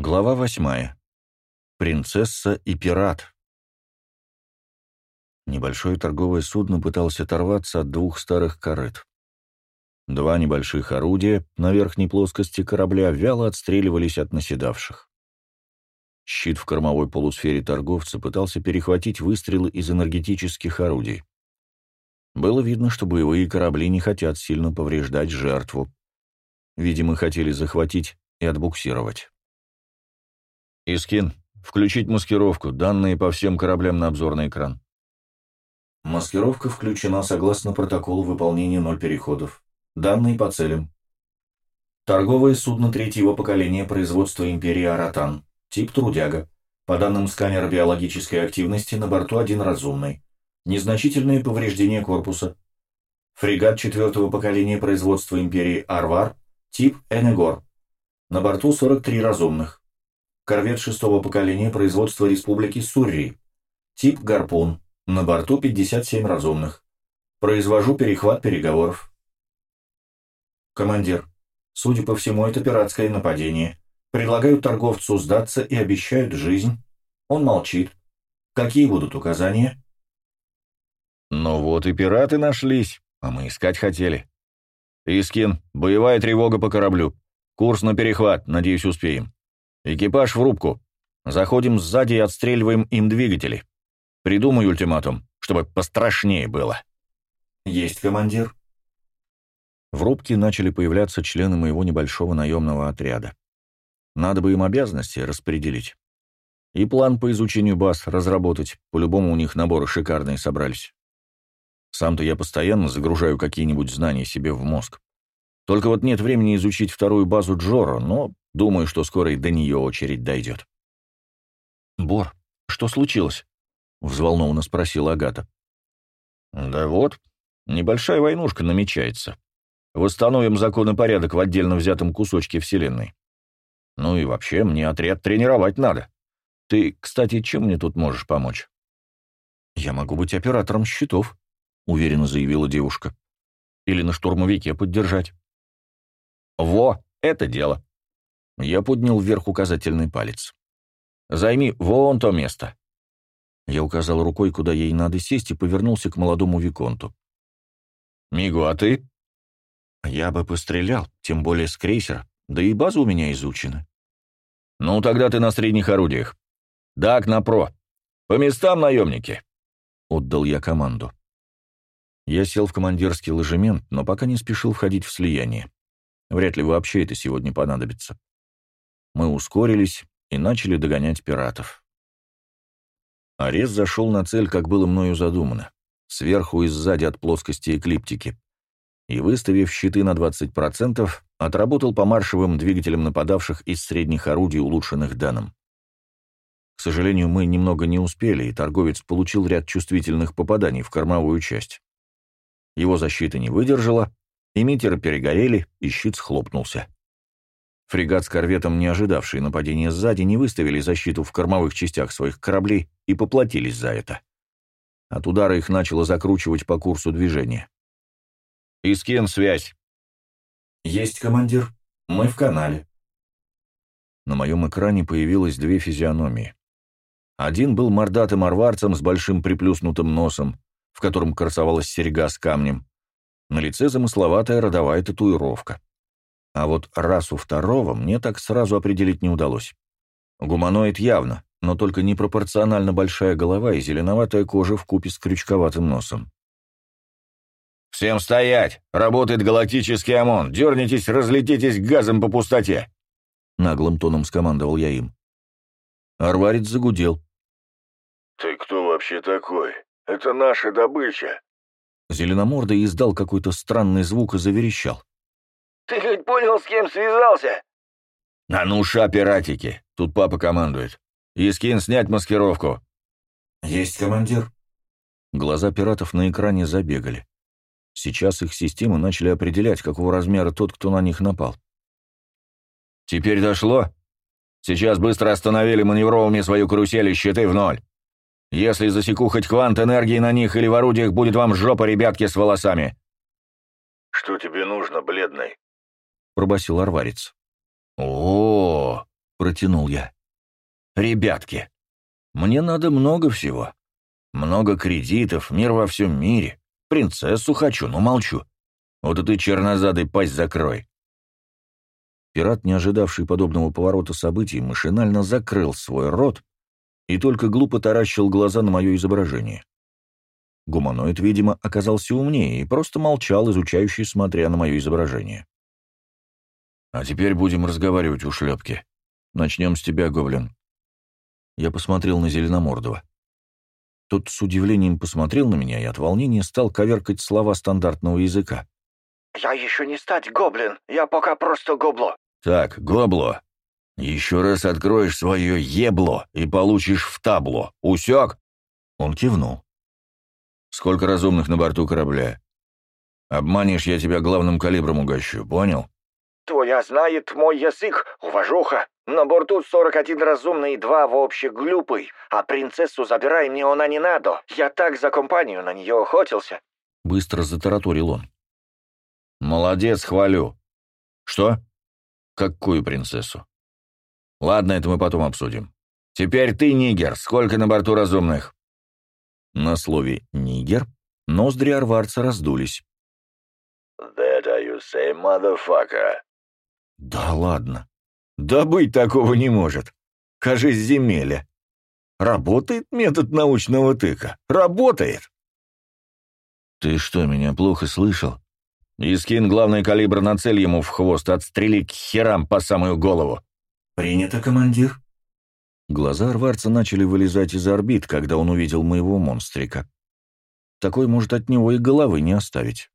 Глава восьмая. Принцесса и пират. Небольшое торговое судно пыталось оторваться от двух старых корыт. Два небольших орудия на верхней плоскости корабля вяло отстреливались от наседавших. Щит в кормовой полусфере торговца пытался перехватить выстрелы из энергетических орудий. Было видно, что боевые корабли не хотят сильно повреждать жертву. Видимо, хотели захватить и отбуксировать. «Искин, включить маскировку, данные по всем кораблям на обзорный экран». Маскировка включена согласно протоколу выполнения ноль переходов. Данные по целям. Торговое судно третьего поколения производства империи Аратан. Тип трудяга. По данным сканера биологической активности, на борту один разумный. Незначительные повреждения корпуса. Фрегат четвертого поколения производства империи Арвар. Тип Энегор. На борту 43 разумных. Корвет шестого поколения производства Республики Сурри. Тип «Гарпун». На борту 57 разумных. Произвожу перехват переговоров. Командир. Судя по всему, это пиратское нападение. Предлагают торговцу сдаться и обещают жизнь. Он молчит. Какие будут указания? Ну вот и пираты нашлись, а мы искать хотели. Искин, боевая тревога по кораблю. Курс на перехват, надеюсь, успеем. Экипаж в рубку. Заходим сзади и отстреливаем им двигатели. Придумай ультиматум, чтобы пострашнее было. Есть, командир. В рубке начали появляться члены моего небольшого наемного отряда. Надо бы им обязанности распределить. И план по изучению баз разработать, по-любому у них наборы шикарные собрались. Сам-то я постоянно загружаю какие-нибудь знания себе в мозг. Только вот нет времени изучить вторую базу Джоро, но думаю, что скоро и до нее очередь дойдет. «Бор, что случилось?» — взволнованно спросила Агата. «Да вот, небольшая войнушка намечается. Восстановим закон и порядок в отдельно взятом кусочке Вселенной. Ну и вообще, мне отряд тренировать надо. Ты, кстати, чем мне тут можешь помочь?» «Я могу быть оператором счетов», — уверенно заявила девушка. «Или на штурмовике поддержать». «Во, это дело!» Я поднял вверх указательный палец. «Займи вон то место!» Я указал рукой, куда ей надо сесть, и повернулся к молодому Виконту. «Мигу, а ты?» «Я бы пострелял, тем более с крейсера, да и база у меня изучена». «Ну, тогда ты на средних орудиях. Так, на про. По местам, наемники!» Отдал я команду. Я сел в командирский ложемент, но пока не спешил входить в слияние. Вряд ли вообще это сегодня понадобится. Мы ускорились и начали догонять пиратов. Арес зашел на цель, как было мною задумано, сверху и сзади от плоскости эклиптики, и, выставив щиты на 20%, отработал по маршевым двигателям нападавших из средних орудий, улучшенных данным. К сожалению, мы немного не успели, и торговец получил ряд чувствительных попаданий в кормовую часть. Его защита не выдержала, Эмиттеры перегорели, и щит схлопнулся. Фрегат с корветом, не ожидавший нападения сзади, не выставили защиту в кормовых частях своих кораблей и поплатились за это. От удара их начало закручивать по курсу движения. «Искин, связь!» «Есть, командир. Мы в канале». На моем экране появилось две физиономии. Один был мордатым арварцем с большим приплюснутым носом, в котором красовалась серьга с камнем, на лице замысловатая родовая татуировка. А вот расу второго мне так сразу определить не удалось. Гуманоид явно, но только непропорционально большая голова и зеленоватая кожа в купе с крючковатым носом. «Всем стоять! Работает галактический ОМОН! Дернитесь, разлетитесь газом по пустоте!» Наглым тоном скомандовал я им. Арварец загудел. «Ты кто вообще такой? Это наша добыча!» Зеленомордый издал какой-то странный звук и заверещал. «Ты хоть понял, с кем связался?» «А ну ша, пиратики! Тут папа командует. Искин, снять маскировку!» «Есть, командир!» Глаза пиратов на экране забегали. Сейчас их системы начали определять, какого размера тот, кто на них напал. «Теперь дошло? Сейчас быстро остановили маневровыми свою карусель и щиты в ноль. Если засеку хоть квант энергии на них или в орудиях, будет вам жопа, ребятки, с волосами!» «Что тебе нужно, бледный?» — пробасил арварец. о, -о, -о протянул я. «Ребятки, мне надо много всего. Много кредитов, мир во всем мире. Принцессу хочу, но молчу. Вот и ты, чернозадый, пасть закрой». Пират, не ожидавший подобного поворота событий, машинально закрыл свой рот и только глупо таращил глаза на мое изображение. Гуманоид, видимо, оказался умнее и просто молчал, изучающий, смотря на мое изображение. «А теперь будем разговаривать, у шлепки. Начнем с тебя, Гоблин». Я посмотрел на Зеленомордова. Тот с удивлением посмотрел на меня и от волнения стал коверкать слова стандартного языка. «Я еще не стать гоблин, я пока просто гобло». «Так, гобло, еще раз откроешь свое ебло и получишь в табло. Усек?» Он кивнул. «Сколько разумных на борту корабля? Обманешь, я тебя главным калибром угощу, понял?» «Твоя знает мой язык, уважуха. На борту 41 разумный и два вообще глупый, а принцессу забирай мне она не надо. Я так за компанию на нее охотился». Быстро затараторил он. «Молодец, хвалю. Что? Какую принцессу? Ладно, это мы потом обсудим. Теперь ты, нигер, сколько на борту разумных?» На слове «нигер» ноздри арварца раздулись. «That are you say, motherfucker?» «Да ладно. Да быть такого не может. Кажись, земеля. Работает метод научного тыка. Работает!» «Ты что, меня плохо слышал?» «Искин главный калибр на цель ему в хвост, отстрели к херам по самую голову!» «Принято, командир». Глаза Арварца начали вылезать из орбит, когда он увидел моего монстрика. Такой, может, от него и головы не оставить.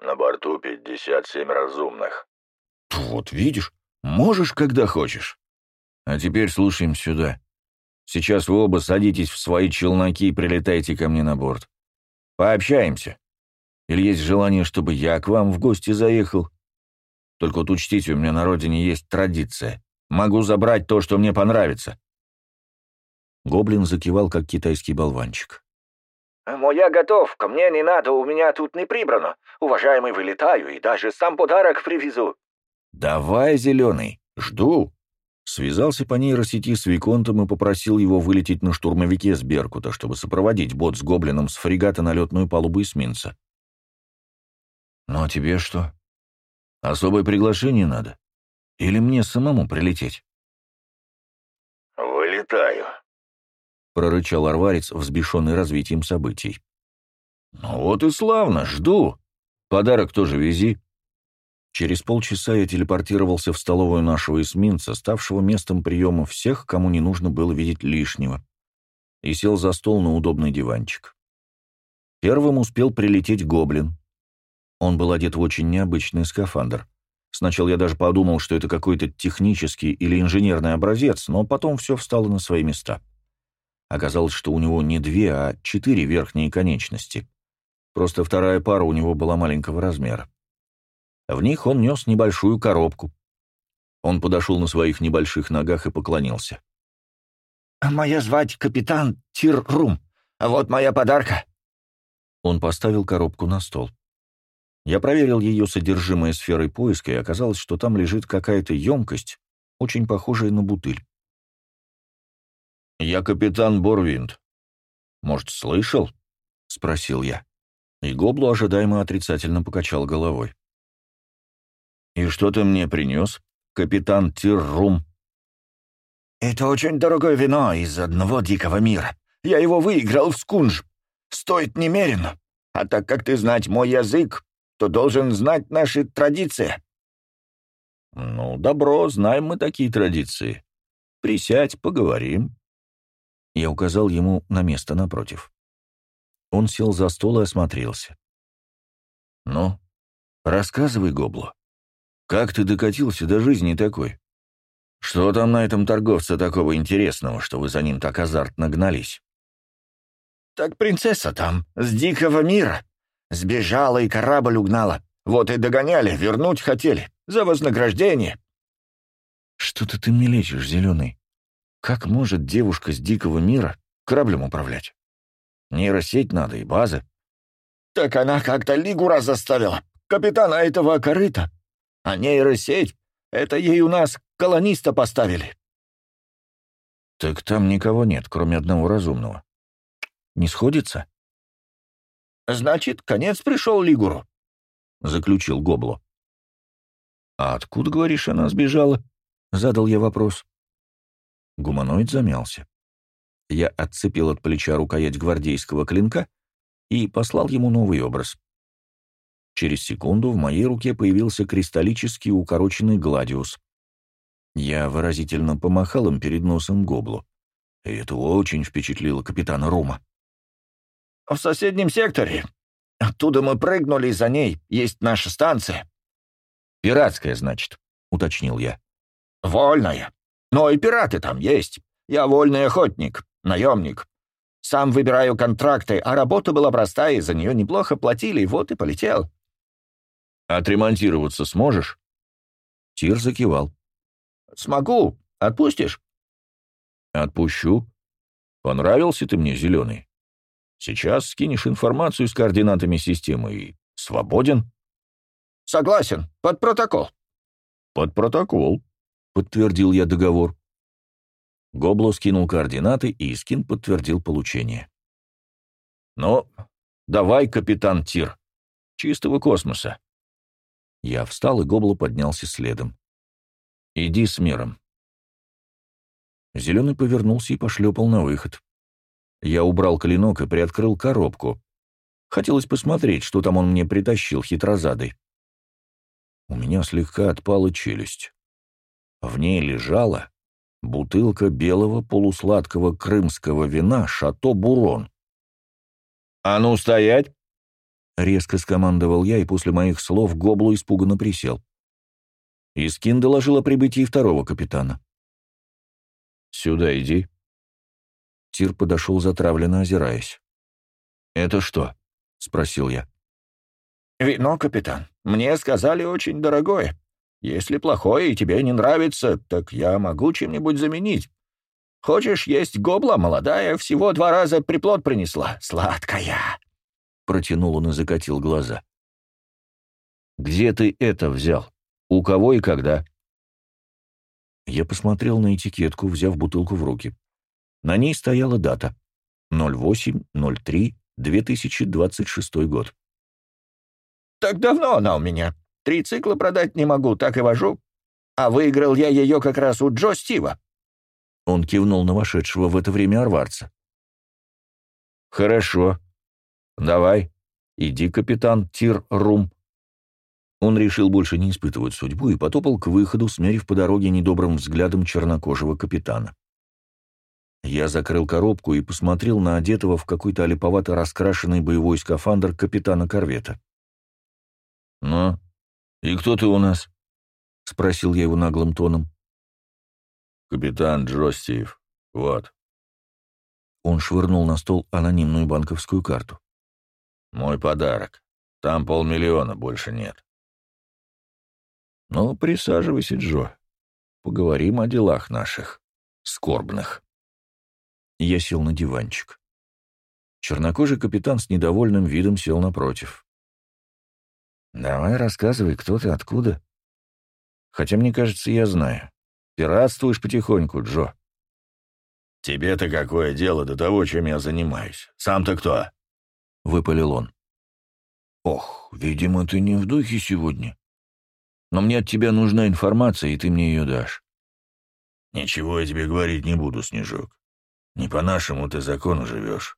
«На борту 57 разумных». «Вот видишь, можешь, когда хочешь. А теперь слушаем сюда. Сейчас вы оба садитесь в свои челноки и прилетайте ко мне на борт. Пообщаемся. Или есть желание, чтобы я к вам в гости заехал? Только вот учтите, у меня на родине есть традиция. Могу забрать то, что мне понравится». Гоблин закивал, как китайский болванчик. «Моя готовка, мне не надо, у меня тут не прибрано. Уважаемый, вылетаю и даже сам подарок привезу». «Давай, зеленый, жду». Связался по нейросети с Виконтом и попросил его вылететь на штурмовике с Беркута, чтобы сопроводить бот с гоблином с фрегата на летную палубу эсминца. «Ну а тебе что? Особое приглашение надо?» Или мне самому прилететь?» «Вылетаю», — прорычал Арварец, взбешенный развитием событий. «Ну вот и славно, жду. Подарок тоже вези». Через полчаса я телепортировался в столовую нашего эсминца, ставшего местом приема всех, кому не нужно было видеть лишнего, и сел за стол на удобный диванчик. Первым успел прилететь гоблин. Он был одет в очень необычный скафандр. Сначала я даже подумал, что это какой-то технический или инженерный образец, но потом все встало на свои места. Оказалось, что у него не две, а четыре верхние конечности. Просто вторая пара у него была маленького размера. В них он нес небольшую коробку. Он подошел на своих небольших ногах и поклонился. «Моя звать капитан Тиррум. Вот моя подарка». Он поставил коробку на стол. Я проверил ее содержимое сферой поиска, и оказалось, что там лежит какая-то емкость, очень похожая на бутыль. «Я капитан Борвинд. Может, слышал?» — спросил я. И Гоблу ожидаемо отрицательно покачал головой. «И что ты мне принес, капитан Тиррум?» «Это очень дорогое вино из одного дикого мира. Я его выиграл в скунж. Стоит немерено. А так как ты знать мой язык, то должен знать наши традиции». «Ну, добро, знаем мы такие традиции. Присядь, поговорим». Я указал ему на место напротив. Он сел за стол и осмотрелся. «Ну, рассказывай, Гобло, как ты докатился до жизни такой? Что там на этом торговце такого интересного, что вы за ним так азартно гнались?» «Так принцесса там, с дикого мира. Сбежала и корабль угнала. Вот и догоняли, вернуть хотели. За вознаграждение. Что-то ты мне лечишь, зеленый. Как может девушка с дикого мира кораблем управлять? Нейросеть надо и базы. Так она как-то Лигура заставила. Капитана этого корыта. А нейросеть — это ей у нас колониста поставили». «Так там никого нет, кроме одного разумного. Не сходится?» «Значит, конец пришел Лигуру», — заключил Гобло. «А откуда, говоришь, она сбежала?» — задал я вопрос. Гуманоид замялся. Я отцепил от плеча рукоять гвардейского клинка и послал ему новый образ. Через секунду в моей руке появился кристаллический укороченный гладиус. Я выразительно помахал им перед носом гоблу. И это очень впечатлило капитана Рума. «В соседнем секторе. Оттуда мы прыгнули, за ней есть наша станция». «Пиратская, значит», — уточнил я. «Вольная. Но и пираты там есть. Я вольный охотник, наемник. Сам выбираю контракты, а работа была простая, за нее неплохо платили, вот и полетел». «Отремонтироваться сможешь?» Тир закивал. «Смогу. Отпустишь?» «Отпущу. Понравился ты мне, зеленый. Сейчас скинешь информацию с координатами системы и свободен». «Согласен. Под протокол». «Под протокол», — подтвердил я договор. Гобло скинул координаты, и Искин подтвердил получение. «Ну, давай, капитан Тир. Чистого космоса». Я встал, и Гобло поднялся следом. «Иди с миром». Зеленый повернулся и пошлепал на выход. Я убрал клинок и приоткрыл коробку. Хотелось посмотреть, что там он мне притащил хитрозадой. У меня слегка отпала челюсть. В ней лежала бутылка белого полусладкого крымского вина «Шато Бурон». «А ну, стоять!» — резко скомандовал я, и после моих слов Гоблу испуганно присел. Искин доложил о прибытии второго капитана. «Сюда иди». Тир подошел затравленно, озираясь. «Это что?» — спросил я. «Вино, капитан. Мне сказали, очень дорогое. Если плохое и тебе не нравится, так я могу чем-нибудь заменить. Хочешь есть гобла молодая, всего два раза приплод принесла. Сладкая!» Протянул он и закатил глаза. «Где ты это взял? У кого и когда?» Я посмотрел на этикетку, взяв бутылку в руки. На ней стояла дата. 08.03.2026 год. «Так давно она у меня. Три цикла продать не могу, так и вожу. А выиграл я ее как раз у Джо Стива». Он кивнул на вошедшего в это время арварца. «Хорошо. Давай. Иди, капитан Тир-Рум». Он решил больше не испытывать судьбу и потопал к выходу, смерив по дороге недобрым взглядом чернокожего капитана. Я закрыл коробку и посмотрел на одетого в какой-то олиповато раскрашенный боевой скафандр капитана корвета. «Ну, и кто ты у нас?» — спросил я его наглым тоном. «Капитан Джо Стив. Вот». Он швырнул на стол анонимную банковскую карту. «Мой подарок. Там полмиллиона, больше нет». «Ну, присаживайся, Джо. Поговорим о делах наших, скорбных». Я сел на диванчик. Чернокожий капитан с недовольным видом сел напротив. «Давай рассказывай, кто ты, откуда?» «Хотя, мне кажется, я знаю. Пиратствуешь потихоньку, Джо». «Тебе-то какое дело до того, чем я занимаюсь? Сам-то кто?» — выпалил он. «Ох, видимо, ты не в духе сегодня. Но мне от тебя нужна информация, и ты мне ее дашь». «Ничего я тебе говорить не буду, Снежок. Не по-нашему ты закону живешь.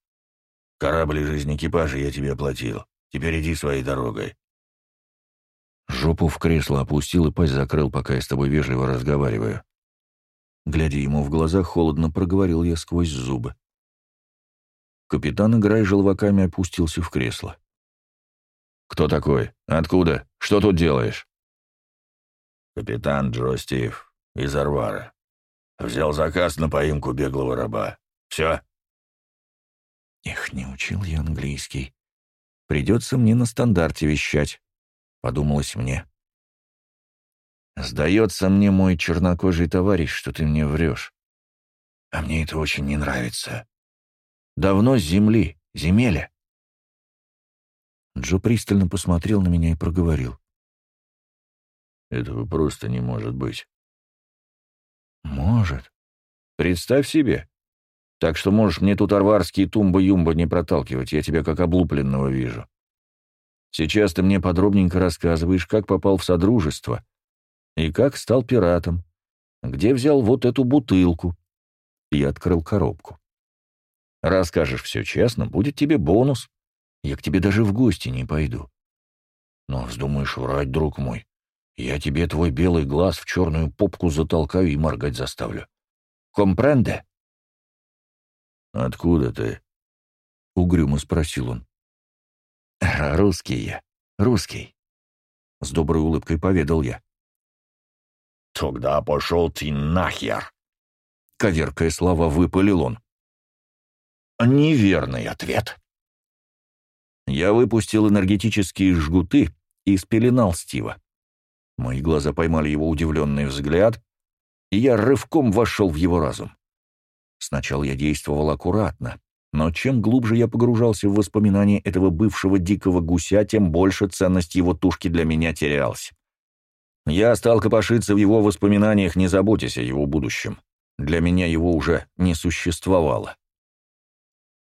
Корабль и жизнь экипажа я тебе оплатил. Теперь иди своей дорогой. Жопу в кресло опустил и пасть закрыл, пока я с тобой вежливо разговариваю. Глядя ему в глаза, холодно проговорил я сквозь зубы. Капитан, играя желваками, опустился в кресло. «Кто такой? Откуда? Что тут делаешь?» «Капитан Джо Стив из Арвара. Взял заказ на поимку беглого раба. Все?» «Эх, не учил я английский. Придется мне на стандарте вещать подумалось мне. Сдается мне, мой чернокожий товарищ, что ты мне врешь. А мне это очень не нравится. Давно с земли, земеля. Джо пристально посмотрел на меня и проговорил. Этого просто не может быть. Может. Представь себе. Так что можешь мне тут арварские тумба-юмба не проталкивать, я тебя как облупленного вижу. Сейчас ты мне подробненько рассказываешь, как попал в Содружество и как стал пиратом, где взял вот эту бутылку. И открыл коробку. Расскажешь все честно, будет тебе бонус. Я к тебе даже в гости не пойду. Но вздумаешь врать, друг мой, я тебе твой белый глаз в черную попку затолкаю и моргать заставлю. Компренде? «Откуда ты?» — угрюмо спросил он. «Русский я, русский», — с доброй улыбкой поведал я. «Тогда пошел ты нахер!» — коверкая слова выпалил он. «Неверный ответ». Я выпустил энергетические жгуты и спеленал Стива. Мои глаза поймали его удивленный взгляд, и я рывком вошел в его разум. Сначала я действовал аккуратно, но чем глубже я погружался в воспоминания этого бывшего дикого гуся, тем больше ценность его тушки для меня терялась. Я стал копошиться в его воспоминаниях, не заботясь о его будущем. Для меня его уже не существовало.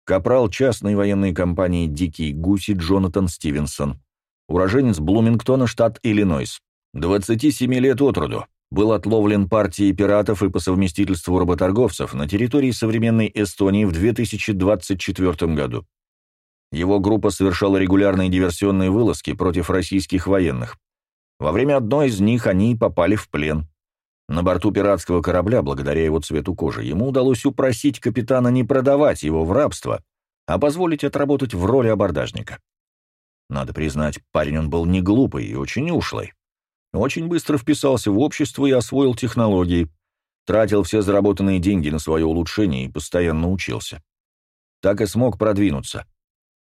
Капрал частной военной компании «Дикий гуси» Джонатан Стивенсон, уроженец Блумингтона, штат Иллинойс, 27 лет от роду, был отловлен партией пиратов и по совместительству работорговцев на территории современной Эстонии в 2024 году. Его группа совершала регулярные диверсионные вылазки против российских военных. Во время одной из них они попали в плен. На борту пиратского корабля, благодаря его цвету кожи, ему удалось упросить капитана не продавать его в рабство, а позволить отработать в роли абордажника. Надо признать, парень он был не глупый и очень ушлый. Очень быстро вписался в общество и освоил технологии, тратил все заработанные деньги на свое улучшение и постоянно учился. Так и смог продвинуться.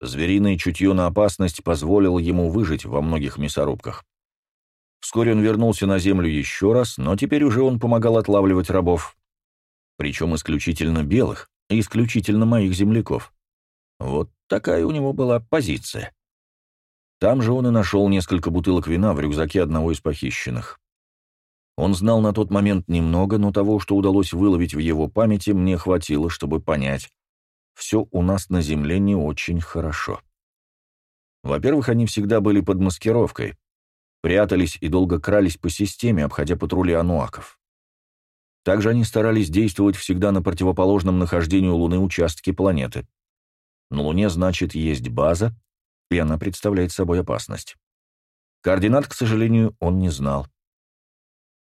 Звериное чутье на опасность позволило ему выжить во многих мясорубках. Вскоре он вернулся на землю еще раз, но теперь уже он помогал отлавливать рабов. Причем исключительно белых и исключительно моих земляков. Вот такая у него была позиция. Там же он и нашел несколько бутылок вина в рюкзаке одного из похищенных. Он знал на тот момент немного, но того, что удалось выловить в его памяти, мне хватило, чтобы понять. Все у нас на земле не очень хорошо. Во-первых, они всегда были под маскировкой, прятались и долго крались по системе, обходя патрули ануаков. Также они старались действовать всегда на противоположном нахождению Луны участке планеты. На Луне, значит, есть база, и она представляет собой опасность. Координат, к сожалению, он не знал.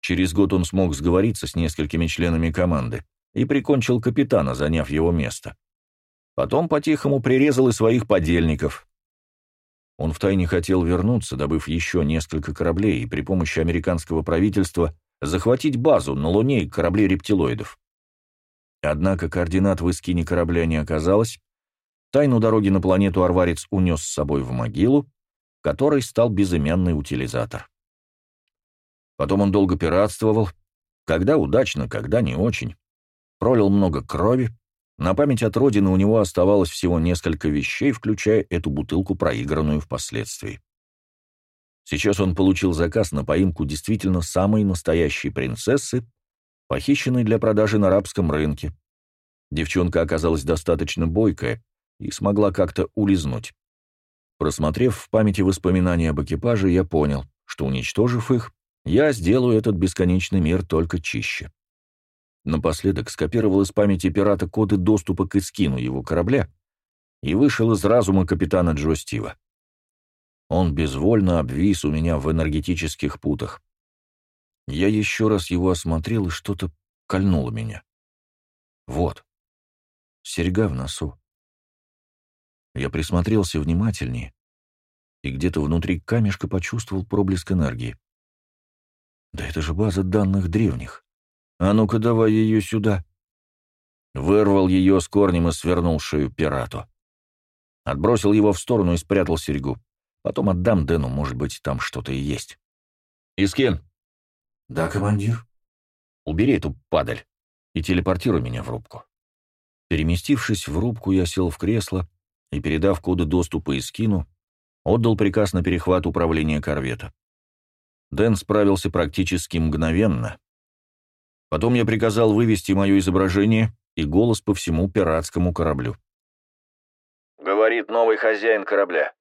Через год он смог сговориться с несколькими членами команды и прикончил капитана, заняв его место. Потом по-тихому прирезал и своих подельников. Он втайне хотел вернуться, добыв еще несколько кораблей, и при помощи американского правительства захватить базу на Луне и корабли рептилоидов. Однако координат в эскине корабля не оказалось, Тайну дороги на планету Арварец унес с собой в могилу, которой стал безымянный утилизатор. Потом он долго пиратствовал, когда удачно, когда не очень. Пролил много крови, на память от родины у него оставалось всего несколько вещей, включая эту бутылку, проигранную впоследствии. Сейчас он получил заказ на поимку действительно самой настоящей принцессы, похищенной для продажи на арабском рынке. Девчонка оказалась достаточно бойкая, и смогла как-то улизнуть. Просмотрев в памяти воспоминания об экипаже, я понял, что, уничтожив их, я сделаю этот бесконечный мир только чище. Напоследок скопировал из памяти пирата коды доступа к эскину его корабля и вышел из разума капитана Джо Стива. Он безвольно обвис у меня в энергетических путах. Я еще раз его осмотрел, и что-то кольнуло меня. Вот. Серьга в носу. Я присмотрелся внимательнее и где-то внутри камешка почувствовал проблеск энергии. Да это же база данных древних. А ну-ка давай ее сюда. Вырвал ее с корнем и свернул шею пирату. Отбросил его в сторону и спрятал серьгу. Потом отдам Дэну, может быть, там что-то и есть. Искин. Да, командир. Убери эту падаль и телепортируй меня в рубку. Переместившись в рубку, я сел в кресло и, передав коды доступа и скину, отдал приказ на перехват управления корвета. Дэн справился практически мгновенно. Потом я приказал вывести мое изображение и голос по всему пиратскому кораблю. Говорит новый хозяин корабля.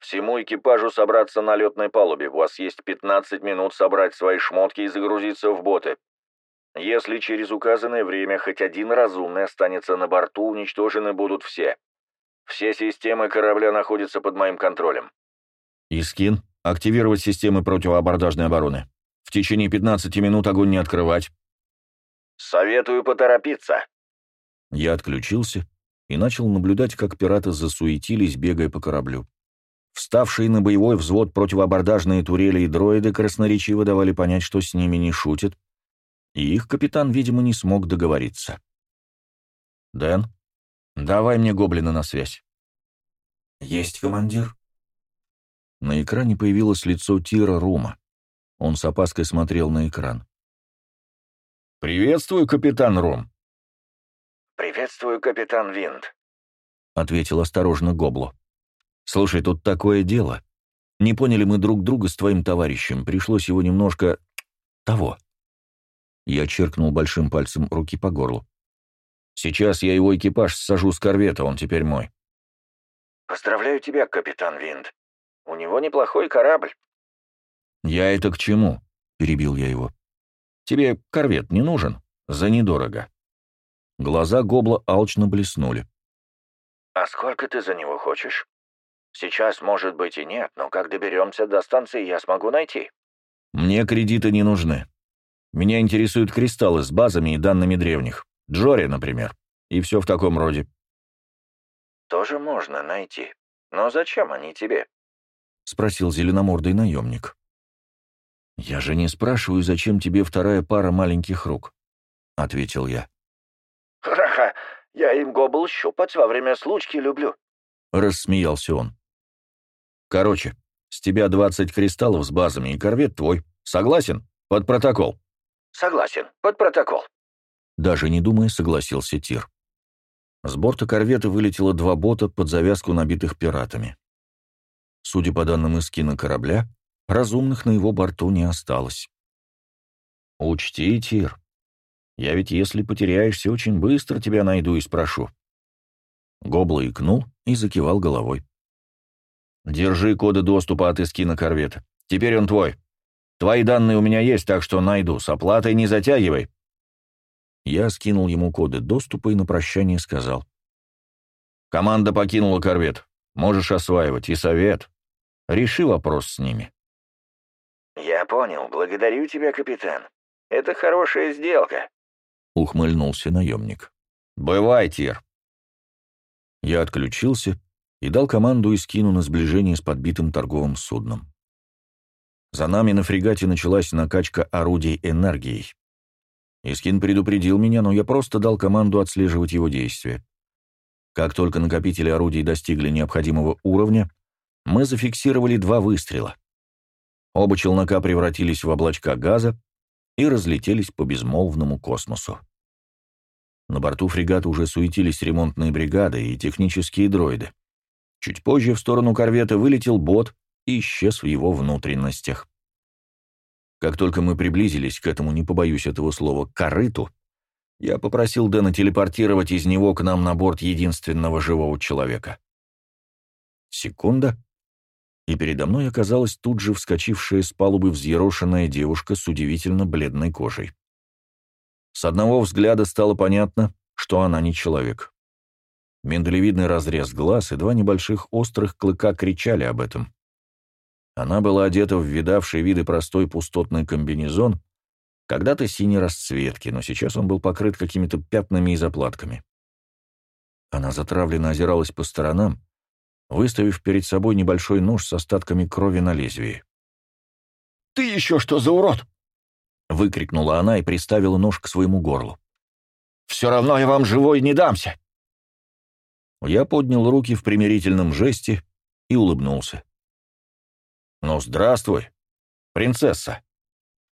Всему экипажу собраться на летной палубе. У вас есть 15 минут собрать свои шмотки и загрузиться в боты. Если через указанное время хоть один разумный останется на борту, уничтожены будут все. Все системы корабля находятся под моим контролем. Искин, активировать системы противоабордажной обороны. В течение 15 минут огонь не открывать. Советую поторопиться. Я отключился и начал наблюдать, как пираты засуетились, бегая по кораблю. Вставшие на боевой взвод противоабордажные турели и дроиды красноречиво давали понять, что с ними не шутят, и их капитан, видимо, не смог договориться. «Дэн, давай мне гоблина на связь». «Есть, командир». На экране появилось лицо Тира Рума. Он с опаской смотрел на экран. «Приветствую, капитан Рум». «Приветствую, капитан Винт», — ответил осторожно Гобло. «Слушай, тут такое дело. Не поняли мы друг друга с твоим товарищем. Пришлось его немножко... того». Я черкнул большим пальцем руки по горлу. «Сейчас я его экипаж сажу с корвета, он теперь мой». «Поздравляю тебя, капитан Винт. У него неплохой корабль». «Я это к чему?» — перебил я его. «Тебе корвет не нужен? За недорого». Глаза Гобла алчно блеснули. «А сколько ты за него хочешь? Сейчас, может быть, и нет, но как доберемся до станции, я смогу найти». «Мне кредиты не нужны. Меня интересуют кристаллы с базами и данными древних. Джори, например. И все в таком роде». «Тоже можно найти. Но зачем они тебе?» — спросил зеленомордый наемник. «Я же не спрашиваю, зачем тебе вторая пара маленьких рук», — ответил я. «Ха-ха, я им гобл щупать во время случки люблю», — рассмеялся он. «Короче, с тебя двадцать кристаллов с базами и корвет твой. Согласен? Под протокол». «Согласен, под протокол». Даже не думая, согласился Тир. С борта корвета вылетело два бота под завязку, набитых пиратами. Судя по данным из кинокорабля, разумных на его борту не осталось. «Учти, Тир, я ведь, если потеряешься, очень быстро тебя найду и спрошу». Гобла икнул и закивал головой. «Держи коды доступа от эскина корвета. Теперь он твой. Твои данные у меня есть, так что найду. С оплатой не затягивай». Я скинул ему коды доступа и на прощание сказал. «Команда покинула корвет. Можешь осваивать. И совет. Реши вопрос с ними». «Я понял. Благодарю тебя, капитан. Это хорошая сделка», — ухмыльнулся наемник. «Бывай, Тир». Я отключился и дал команду Искину на сближение с подбитым торговым судном. За нами на фрегате началась накачка орудий энергией. Искин предупредил меня, но я просто дал команду отслеживать его действия. Как только накопители орудий достигли необходимого уровня, мы зафиксировали два выстрела. Оба челнока превратились в облачка газа и разлетелись по безмолвному космосу. На борту фрегата уже суетились ремонтные бригады и технические дроиды. Чуть позже в сторону корвета вылетел бот и исчез в его внутренностях. Как только мы приблизились к этому, не побоюсь этого слова, корыту, я попросил Дэна телепортировать из него к нам на борт единственного живого человека. Секунда, и передо мной оказалась тут же вскочившая с палубы взъерошенная девушка с удивительно бледной кожей. С одного взгляда стало понятно, что она не человек. Миндалевидный разрез глаз и два небольших острых клыка кричали об этом. Она была одета в видавший виды простой пустотный комбинезон, когда-то синей расцветки, но сейчас он был покрыт какими-то пятнами и заплатками. Она затравленно озиралась по сторонам, выставив перед собой небольшой нож с остатками крови на лезвии. «Ты еще что за урод?» — выкрикнула она и приставила нож к своему горлу. «Все равно я вам живой не дамся!» Я поднял руки в примирительном жесте и улыбнулся. «Ну, здравствуй, принцесса!»